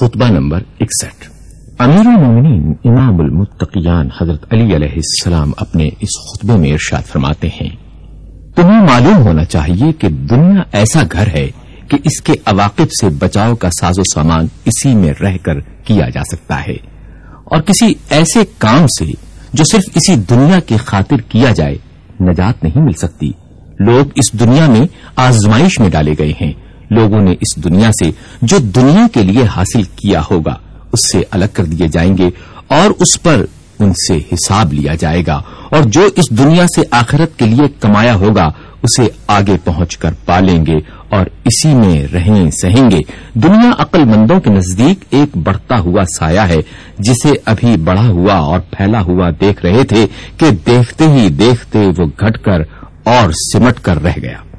خطبہ نمبر اکسٹھ۔ امیر المومنین امام المتقیان حضرت علی علیہ السلام اپنے اس خطبے میں ارشاد فرماتے ہیں، تمہیں معلوم ہونا چاہیے کہ دنیا ایسا گھر ہے کہ اس کے عواقب سے بچاؤ کا ساز و سامان اسی میں رہ کر کیا جا سکتا ہے۔ اور کسی ایسے کام سے جو صرف اسی دنیا کی خاطر کیا جائے، نجات نہیں مل سکتی۔ لوگ اس دنیا میں آزمائش میں ڈالے گئے ہیں۔ لوگوں نے اس دنیا سے جو دنیا کے لیے حاصل کیا ہوگا، اس سے الگ کر دیے جائیں گے اور اس پر ان سے حساب لیا جائے گا۔ اور جو اس دنیا سے آخرت کے لیے کمایا ہوگا، اسے آگے پہنچ کر پالیں گے اور اسی میں رہیں سہیں گے۔ دنیا عقل مندوں کے نزدیک ایک بڑھتا ہوا سایہ ہے، جسے ابھی بڑھا ہوا اور پھیلا ہوا دیکھ رہے تھے کہ دیکھتے ہی دیکھتے وہ گھٹ کر اور سمٹ کر رہ گیا۔